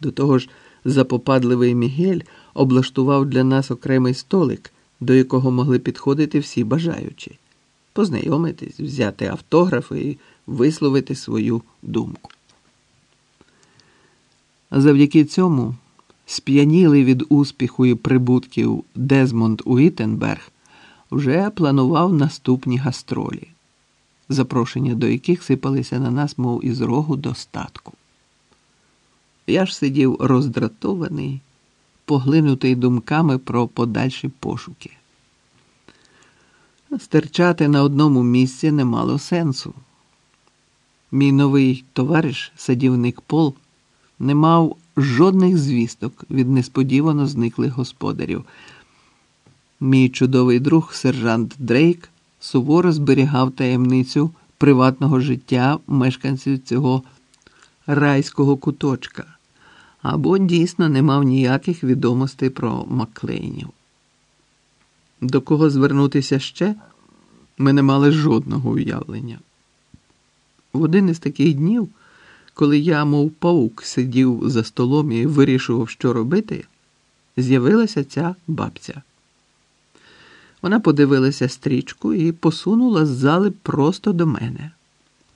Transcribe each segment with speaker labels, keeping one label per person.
Speaker 1: До того ж, запопадливий Мігель облаштував для нас окремий столик, до якого могли підходити всі бажаючі, познайомитись, взяти автографи і висловити свою думку. Завдяки цьому сп'янілий від успіху і прибутків Дезмонд Уітенберг вже планував наступні гастролі, запрошення до яких сипалися на нас, мов із рогу достатку. Я ж сидів роздратований, поглинутий думками про подальші пошуки. Стерчати на одному місці не мало сенсу. Мій новий товариш, садівник Пол, не мав жодних звісток від несподівано зниклих господарів. Мій чудовий друг, сержант Дрейк, суворо зберігав таємницю приватного життя мешканців цього райського куточка, або дійсно не мав ніяких відомостей про Маклейнів. До кого звернутися ще, ми не мали жодного уявлення. В один із таких днів, коли я, мов паук, сидів за столом і вирішував, що робити, з'явилася ця бабця. Вона подивилася стрічку і посунула з зали просто до мене,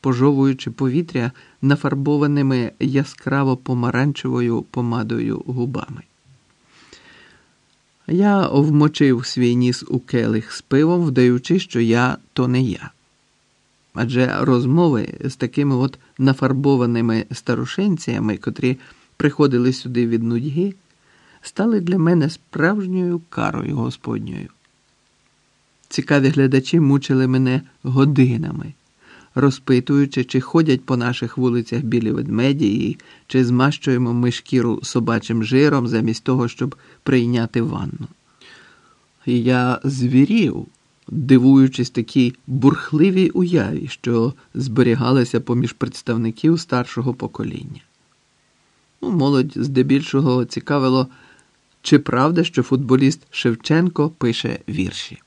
Speaker 1: пожовуючи повітря нафарбованими яскраво помаранчевою помадою губами. Я вмочив свій ніс у келих з пивом, вдаючи, що я то не я. Адже розмови з такими от нафарбованими старушенціями, котрі приходили сюди від нудьги, стали для мене справжньою карою Господньою. Цікаві глядачі мучили мене годинами, розпитуючи, чи ходять по наших вулицях білі ведмеді, і чи змащуємо ми шкіру собачим жиром замість того, щоб прийняти ванну. Я звірів, дивуючись такій бурхливій уяві, що зберігалася поміж представників старшого покоління. Ну, Молодь здебільшого цікавило, чи правда, що футболіст Шевченко пише вірші.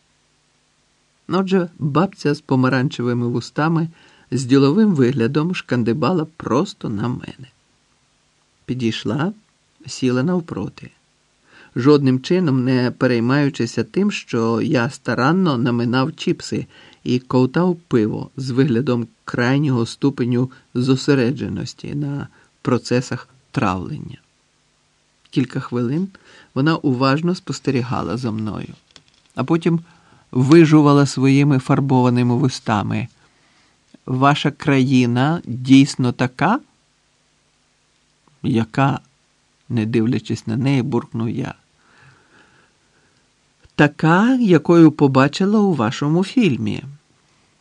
Speaker 1: Отже, бабця з помаранчевими вустами з діловим виглядом шкандибала просто на мене. Підійшла, сіла навпроти, жодним чином не переймаючися тим, що я старанно наминав чіпси і ковтав пиво з виглядом крайнього ступеню зосередженості на процесах травлення. Кілька хвилин вона уважно спостерігала за мною, а потім вижувала своїми фарбованими вустами. Ваша країна дійсно така? Яка, не дивлячись на неї, буркнув я. Така, якою побачила у вашому фільмі,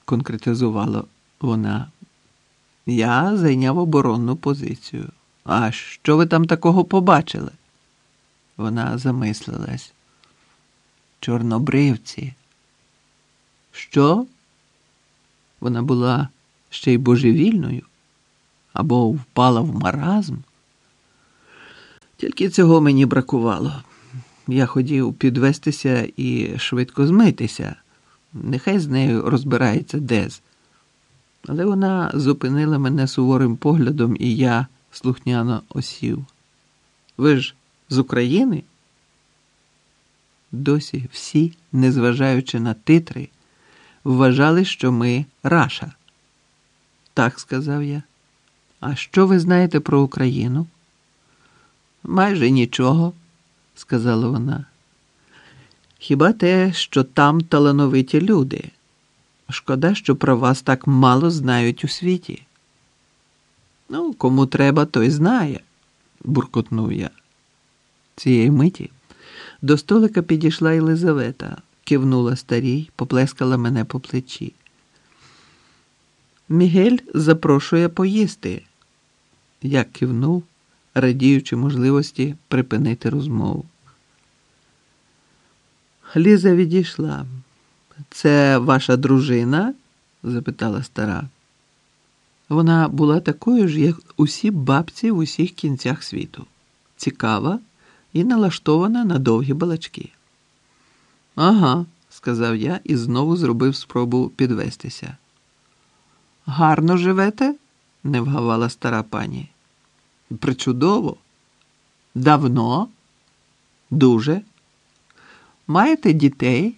Speaker 1: конкретизувала вона. Я зайняв оборонну позицію. А що ви там такого побачили? Вона замислилась. Чорнобривці. Що? Вона була ще й божевільною або впала в маразм. Тільки цього мені бракувало. Я хотів підвестися і швидко змитися. Нехай з нею розбирається Дез. Але вона зупинила мене суворим поглядом, і я слухняно осів. Ви ж з України? Досі всі, незважаючи на титри, вважали, що ми раша. Так сказав я. А що ви знаєте про Україну? Майже нічого, сказала вона. Хіба те, що там талановиті люди? Шкода, що про вас так мало знають у світі. Ну, кому треба, той знає, буркотнув я. Цієї миті до столика підійшла Єлизавета, кивнула старій, поплескала мене по плечі. Мігель запрошує поїсти. Я кивнув, радіючи можливості припинити розмову. Ліза відійшла. Це ваша дружина? запитала стара. Вона була такою ж, як усі бабці в усіх кінцях світу, цікава і налаштована на довгі балачки. Ага, сказав я і знову зробив спробу підвестися. Гарно живете? не вгавала стара пані. Причудово, Давно? Дуже. Маєте дітей?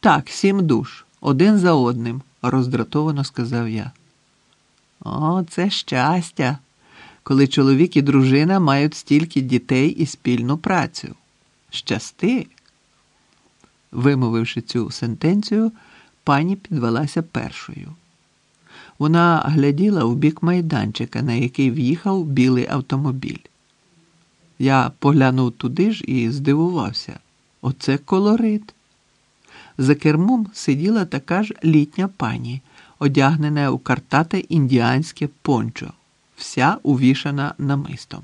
Speaker 1: Так, сім душ, один за одним, роздратовано сказав я. О, це щастя, коли чоловік і дружина мають стільки дітей і спільну працю. Щасти. Вимовивши цю сентенцію, пані підвелася першою. Вона гляділа у бік майданчика, на який в'їхав білий автомобіль. Я поглянув туди ж і здивувався. Оце колорит. За кермом сиділа така ж літня пані, одягнена у картате індіанське пончо, вся увішана намистом.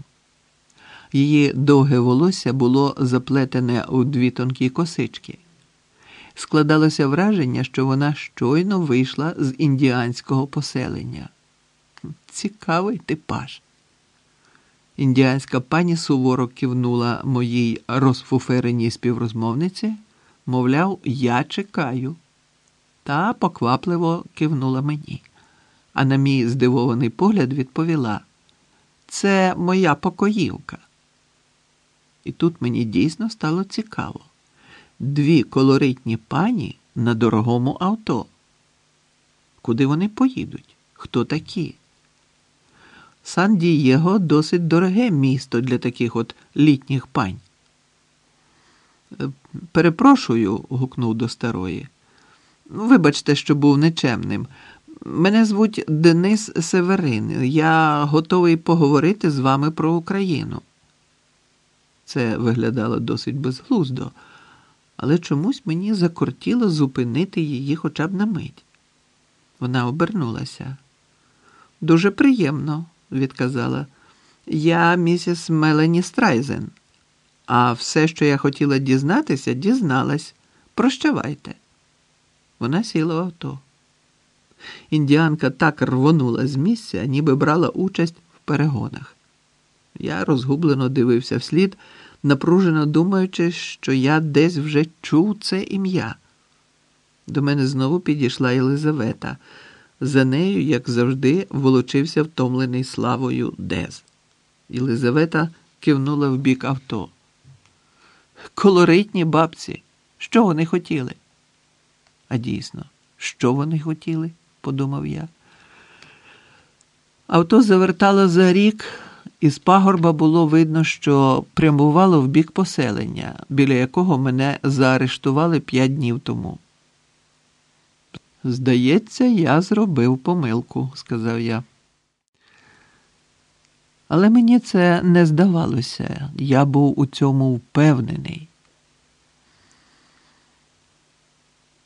Speaker 1: Її довге волосся було заплетене у дві тонкі косички. Складалося враження, що вона щойно вийшла з індіанського поселення. Цікавий типаж. Індіанська пані суворо кивнула моїй розфуференій співрозмовниці, мовляв, я чекаю, та поквапливо кивнула мені. А на мій здивований погляд відповіла: Це моя покоївка. І тут мені дійсно стало цікаво. Дві колоритні пані на дорогому авто. Куди вони поїдуть? Хто такі? Сан Дієго досить дороге місто для таких от літніх пань. «Е, Перепрошую, гукнув до старої. Вибачте, що був нечемним. Мене звуть Денис Северин. Я готовий поговорити з вами про Україну. Це виглядало досить безглуздо, але чомусь мені закортіло зупинити її хоча б на мить. Вона обернулася. Дуже приємно, відказала. Я місіс Мелані Страйзен. А все, що я хотіла дізнатися, дізналась. Прощавайте. Вона сіла в авто. Індіанка так рвонула з місця, ніби брала участь в перегонах. Я розгублено дивився вслід, напружено думаючи, що я десь вже чув це ім'я. До мене знову підійшла Єлизавета. За нею, як завжди, волочився втомлений славою Дез. Єлизавета кивнула в бік авто. Колоритні бабці, що вони хотіли? А дійсно, що вони хотіли? подумав я. Авто завертало за рік, і з пагорба було видно, що прямувало в бік поселення, біля якого мене заарештували п'ять днів тому. Здається, я зробив помилку, сказав я. Але мені це не здавалося, я був у цьому впевнений.